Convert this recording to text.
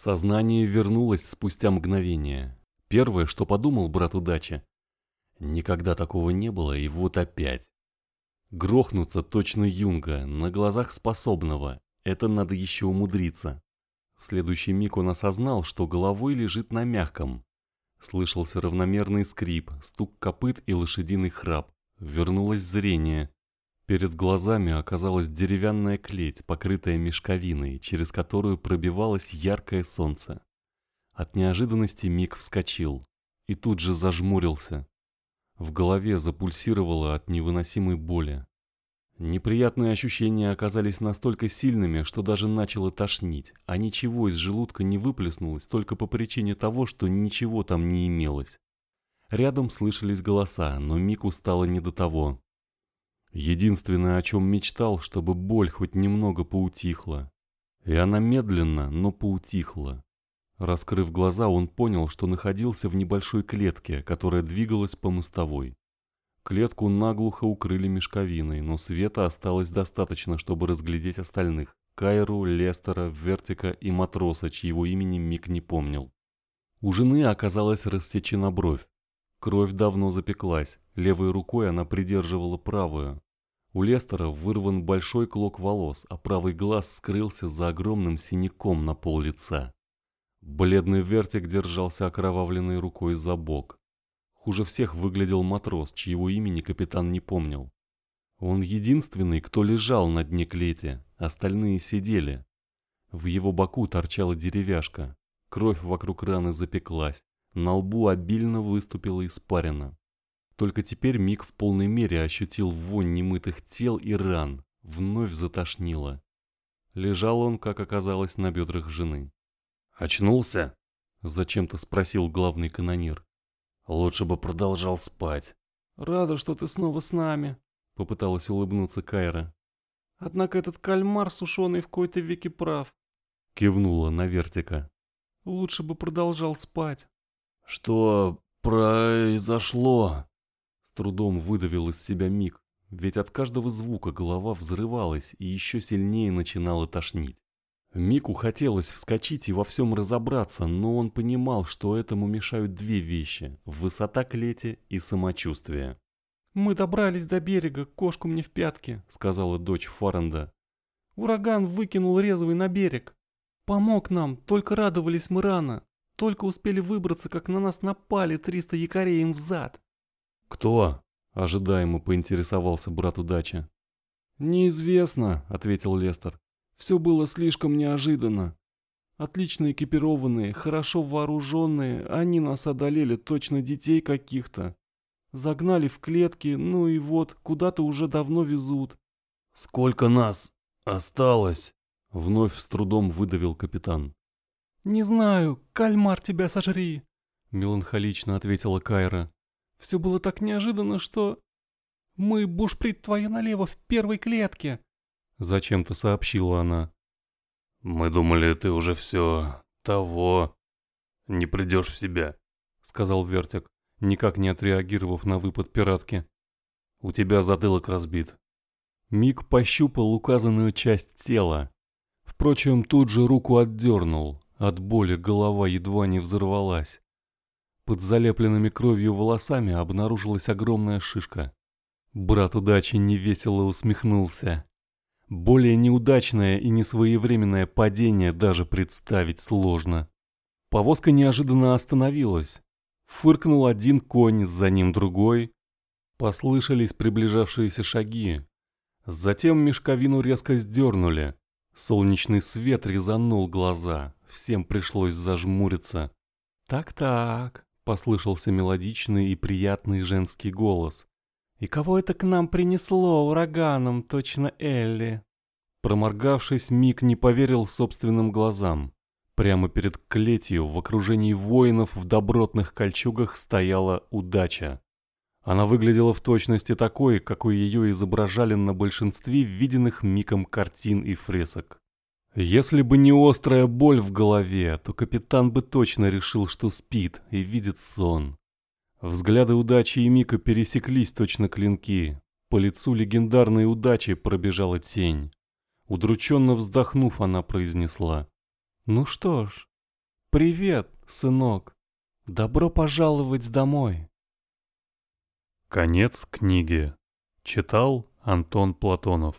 Сознание вернулось спустя мгновение. Первое, что подумал брат удачи. Никогда такого не было, и вот опять. Грохнуться точно юнга, на глазах способного. Это надо еще умудриться. В следующий миг он осознал, что головой лежит на мягком. Слышался равномерный скрип, стук копыт и лошадиный храп. Вернулось зрение. Перед глазами оказалась деревянная клеть, покрытая мешковиной, через которую пробивалось яркое солнце. От неожиданности Мик вскочил и тут же зажмурился. В голове запульсировало от невыносимой боли. Неприятные ощущения оказались настолько сильными, что даже начало тошнить, а ничего из желудка не выплеснулось только по причине того, что ничего там не имелось. Рядом слышались голоса, но Мику стало не до того. Единственное, о чем мечтал, чтобы боль хоть немного поутихла. И она медленно, но поутихла. Раскрыв глаза, он понял, что находился в небольшой клетке, которая двигалась по мостовой. Клетку наглухо укрыли мешковиной, но света осталось достаточно, чтобы разглядеть остальных. Кайру, Лестера, Вертика и матроса, чьего имени Мик не помнил. У жены оказалась рассечена бровь. Кровь давно запеклась, левой рукой она придерживала правую. У Лестера вырван большой клок волос, а правый глаз скрылся за огромным синяком на пол лица. Бледный вертик держался окровавленной рукой за бок. Хуже всех выглядел матрос, чьего имени капитан не помнил. Он единственный, кто лежал на дне клети, остальные сидели. В его боку торчала деревяшка. Кровь вокруг раны запеклась, на лбу обильно выступила испарина. Только теперь Мик в полной мере ощутил вонь немытых тел и ран, вновь затошнило. Лежал он, как оказалось, на бедрах жены. «Очнулся?» — зачем-то спросил главный канонир. «Лучше бы продолжал спать». «Рада, что ты снова с нами», — попыталась улыбнуться Кайра. «Однако этот кальмар, сушеный в кои-то веке прав», — кивнула на вертика. «Лучше бы продолжал спать». «Что произошло?» С трудом выдавил из себя Мик, ведь от каждого звука голова взрывалась и еще сильнее начинала тошнить. Мику хотелось вскочить и во всем разобраться, но он понимал, что этому мешают две вещи – высота клети и самочувствие. «Мы добрались до берега, кошку мне в пятки», – сказала дочь Фаренда. «Ураган выкинул резвый на берег. Помог нам, только радовались мы рано. Только успели выбраться, как на нас напали триста якорей им взад». «Кто?» – ожидаемо поинтересовался брат удачи. «Неизвестно», – ответил Лестер. Все было слишком неожиданно. Отлично экипированные, хорошо вооруженные, они нас одолели точно детей каких-то. Загнали в клетки, ну и вот, куда-то уже давно везут. «Сколько нас осталось?» — вновь с трудом выдавил капитан. «Не знаю, кальмар тебя сожри!» — меланхолично ответила Кайра. «Все было так неожиданно, что...» «Мы, бушприт твою налево, в первой клетке!» Зачем-то сообщила она. «Мы думали, ты уже все того... не придешь в себя», — сказал Вертик, никак не отреагировав на выпад пиратки. «У тебя затылок разбит». Миг пощупал указанную часть тела. Впрочем, тут же руку отдернул. От боли голова едва не взорвалась. Под залепленными кровью волосами обнаружилась огромная шишка. Брат удачи невесело усмехнулся. Более неудачное и несвоевременное падение даже представить сложно. Повозка неожиданно остановилась. Фыркнул один конь, за ним другой. Послышались приближавшиеся шаги. Затем мешковину резко сдернули. Солнечный свет резанул глаза. Всем пришлось зажмуриться. «Так-так», — послышался мелодичный и приятный женский голос. «И кого это к нам принесло ураганом, точно Элли?» Проморгавшись, Мик не поверил собственным глазам. Прямо перед клетью в окружении воинов в добротных кольчугах стояла удача. Она выглядела в точности такой, какой ее изображали на большинстве виденных Миком картин и фресок. Если бы не острая боль в голове, то капитан бы точно решил, что спит и видит сон. Взгляды удачи и Мика пересеклись точно клинки. По лицу легендарной удачи пробежала тень. Удрученно вздохнув, она произнесла. «Ну что ж, Привет, сынок. Добро пожаловать домой. Конец книги. Читал Антон Платонов.